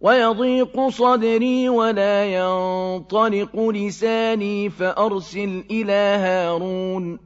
ويضيق صدري ولا ينطلق لساني فأرسل إلى هارون.